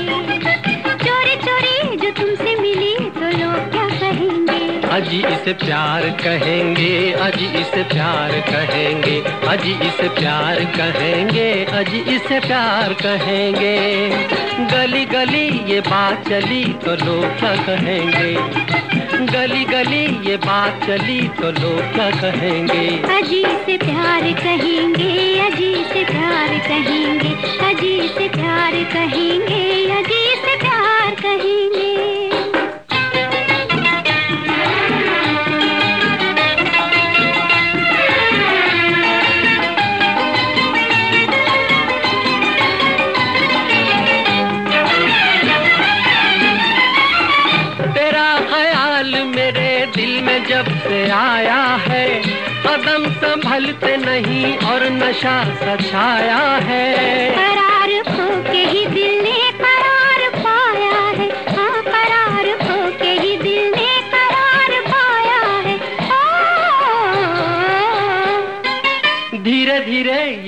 चोरी चोरी जो तुमसे मिली तो लोग क्या कहेंगे? अजी इसे प्यार कहेंगे अजी इसे प्यार कहेंगे अजी इसे प्यार कहेंगे अजी इसे प्यार कहेंगे। गली गली ये बात चली तो लोग क्या कहेंगे? गली गली ये बात चली तो लोग क्या कहेंगे? अजी से प्यार कहेंगे अजी से प्यार कहेंगे अजी प्यार कहेंगे प्यार कहेंगे। तेरा ख्याल मेरे दिल में जब से आया है, कदम संभलते नहीं और नशा सछाया है।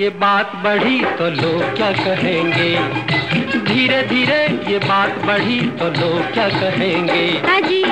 ये बात बढ़ी तो लोग क्या कहेंगे? धीरे धीरे ये बात बढ़ी तो लोग क्या कहेंगे? अजी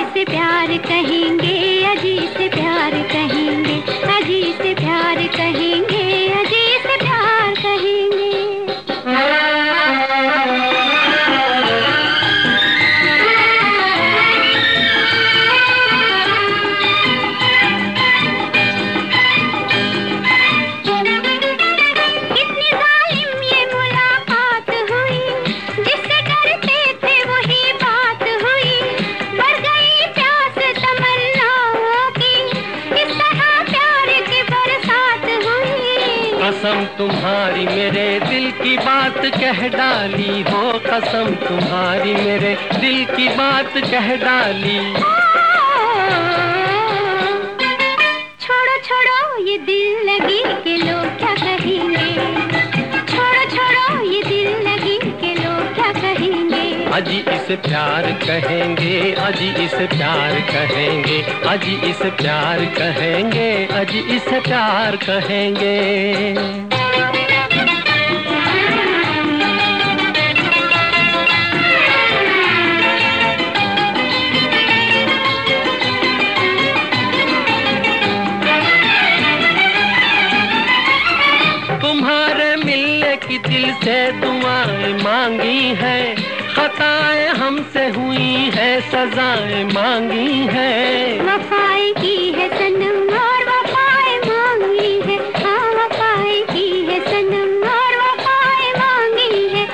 कसम, तुम्हारी मेरे दिल की बात कह डाली हो, कसम, तुम्हारी मेरे दिल की बात कह डाली। अजी इसे प्यार कहेंगे, अजी इसे प्यार कहेंगे, अजी इसे प्यार कहेंगे, अजी इसे प्यार कहेंगे। तुम्हारे मिलने की दिल से दुआएँ मांगी है खताएँ हमसे हुई है सजाएँ मांगी है। वफाई की है सनम और वफाएँ मांगी है। हाँ वफाई की है सनम और वफाएँ मांगी है।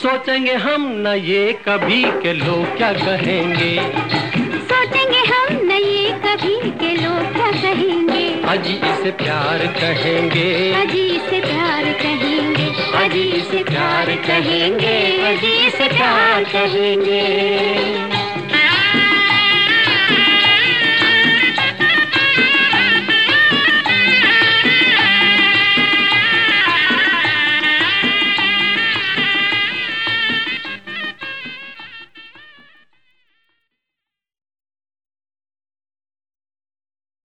सोचेंगे हम न ये कभी के लोग क्या कहेंगे? कभी के लोग क्या कहेंगे? अजी इसे प्यार कहेंगे। अजी इसे प्यार कहेंगे। अजी इसे प्यार कहेंगे। अजी इसे प्यार कहेंगे।